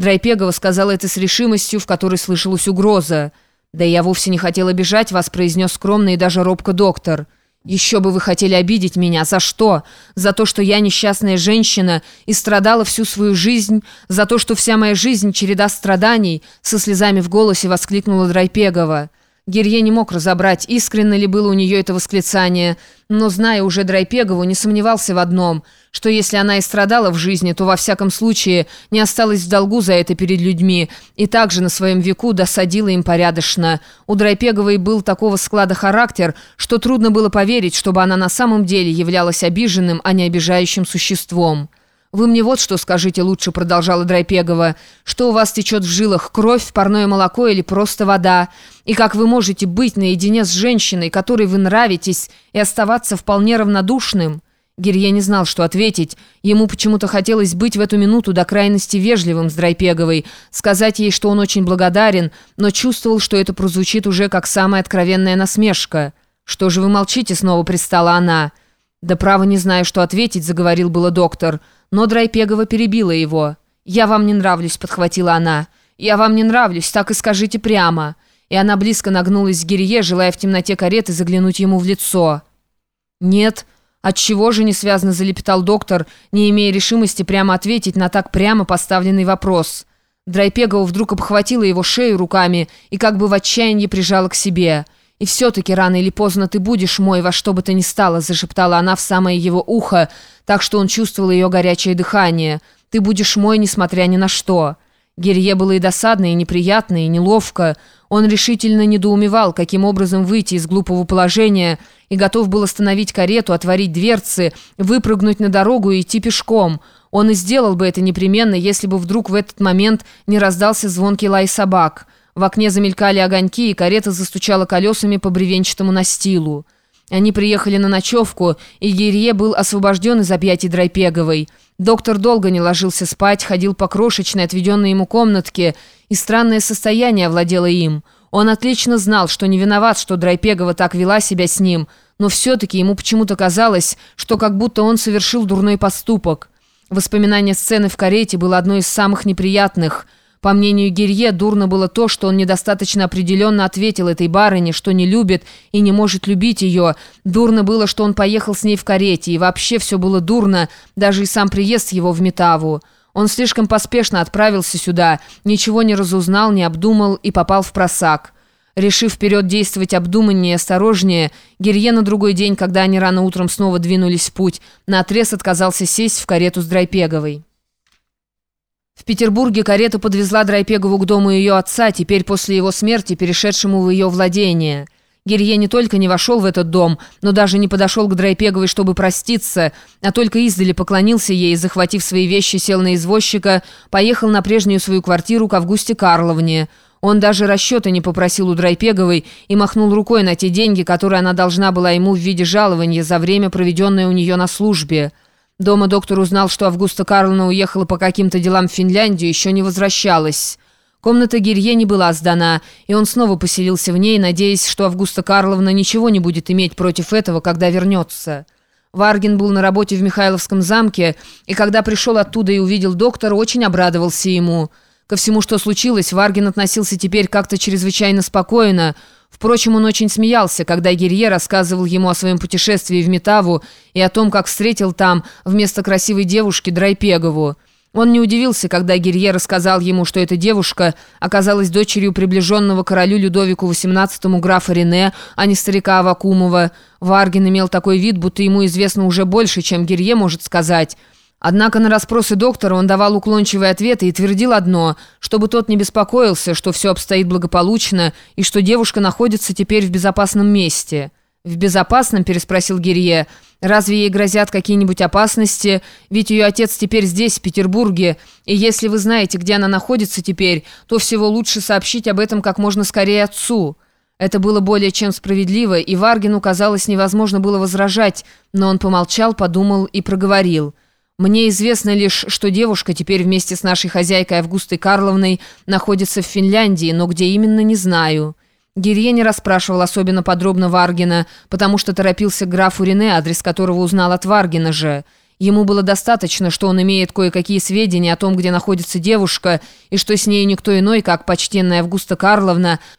Драйпегова сказала это с решимостью, в которой слышалась угроза. «Да я вовсе не хотела бежать вас», — произнес скромно и даже робко доктор. «Еще бы вы хотели обидеть меня. За что? За то, что я несчастная женщина и страдала всю свою жизнь? За то, что вся моя жизнь — череда страданий?» Со слезами в голосе воскликнула Драйпегова. Гирье не мог разобрать, искренне ли было у нее это восклицание, но, зная уже Драйпегову, не сомневался в одном, что если она и страдала в жизни, то во всяком случае не осталась в долгу за это перед людьми и также на своем веку досадила им порядочно. У Драйпеговой был такого склада характер, что трудно было поверить, чтобы она на самом деле являлась обиженным, а не обижающим существом. «Вы мне вот что скажите лучше», — продолжала Драйпегова, «что у вас течет в жилах, кровь, парное молоко или просто вода? И как вы можете быть наедине с женщиной, которой вы нравитесь, и оставаться вполне равнодушным?» Гирье не знал, что ответить. Ему почему-то хотелось быть в эту минуту до крайности вежливым с Драйпеговой, сказать ей, что он очень благодарен, но чувствовал, что это прозвучит уже как самая откровенная насмешка. «Что же вы молчите?» — снова пристала она. «Да право не знаю, что ответить», — заговорил было доктор. Но Драйпегова перебила его. «Я вам не нравлюсь», — подхватила она. «Я вам не нравлюсь, так и скажите прямо». И она близко нагнулась к Гирье, желая в темноте кареты заглянуть ему в лицо. «Нет». «Отчего же не связано?» — залепетал доктор, не имея решимости прямо ответить на так прямо поставленный вопрос. Драйпегова вдруг обхватила его шею руками и как бы в отчаянии прижала к себе — «И все-таки рано или поздно ты будешь мой, во что бы то ни стало», зашептала она в самое его ухо, так что он чувствовал ее горячее дыхание. «Ты будешь мой, несмотря ни на что». Герье было и досадно, и неприятно, и неловко. Он решительно недоумевал, каким образом выйти из глупого положения, и готов был остановить карету, отворить дверцы, выпрыгнуть на дорогу и идти пешком. Он и сделал бы это непременно, если бы вдруг в этот момент не раздался звонкий лай собак. В окне замелькали огоньки, и карета застучала колесами по бревенчатому настилу. Они приехали на ночевку, и Гирье был освобожден из объятий Драйпеговой. Доктор долго не ложился спать, ходил по крошечной, отведенной ему комнатке, и странное состояние овладело им. Он отлично знал, что не виноват, что Драйпегова так вела себя с ним, но все-таки ему почему-то казалось, что как будто он совершил дурной поступок. Воспоминание сцены в карете было одно из самых неприятных – по мнению Гирье, дурно было то, что он недостаточно определенно ответил этой барыне, что не любит и не может любить ее. Дурно было, что он поехал с ней в карете, и вообще все было дурно, даже и сам приезд его в Метаву. Он слишком поспешно отправился сюда, ничего не разузнал, не обдумал и попал в просак. Решив вперед действовать обдуманнее и осторожнее, Гирье на другой день, когда они рано утром снова двинулись в путь, наотрез отказался сесть в карету с Драйпеговой. В Петербурге карета подвезла Драйпегову к дому ее отца, теперь после его смерти, перешедшему в ее владение. Гирье не только не вошел в этот дом, но даже не подошел к Драйпеговой, чтобы проститься, а только издали поклонился ей захватив свои вещи, сел на извозчика, поехал на прежнюю свою квартиру к Августе Карловне. Он даже расчета не попросил у Драйпеговой и махнул рукой на те деньги, которые она должна была ему в виде жалования за время, проведенное у нее на службе. Дома доктор узнал, что Августа Карловна уехала по каким-то делам в Финляндию, еще не возвращалась. Комната Гирье не была сдана, и он снова поселился в ней, надеясь, что Августа Карловна ничего не будет иметь против этого, когда вернется. Варгин был на работе в Михайловском замке, и когда пришел оттуда и увидел доктора, очень обрадовался ему. Ко всему, что случилось, Варгин относился теперь как-то чрезвычайно спокойно, Впрочем, он очень смеялся, когда Гирье рассказывал ему о своем путешествии в Метаву и о том, как встретил там вместо красивой девушки Драйпегову. Он не удивился, когда Гирье рассказал ему, что эта девушка оказалась дочерью приближенного королю Людовику XVIII графа Рене, а не старика Авакумова. Варгин имел такой вид, будто ему известно уже больше, чем Гирье может сказать – Однако на расспросы доктора он давал уклончивые ответы и твердил одно, чтобы тот не беспокоился, что все обстоит благополучно и что девушка находится теперь в безопасном месте. «В безопасном?» – переспросил Гирье. «Разве ей грозят какие-нибудь опасности? Ведь ее отец теперь здесь, в Петербурге, и если вы знаете, где она находится теперь, то всего лучше сообщить об этом как можно скорее отцу». Это было более чем справедливо, и Варгину, казалось, невозможно было возражать, но он помолчал, подумал и проговорил – мне известно лишь, что девушка теперь вместе с нашей хозяйкой Августой Карловной находится в Финляндии, но где именно, не знаю». Гирье не расспрашивал особенно подробно Варгина, потому что торопился к графу Рене, адрес которого узнал от Варгина же. Ему было достаточно, что он имеет кое-какие сведения о том, где находится девушка, и что с ней никто иной, как почтенная Августа Карловна,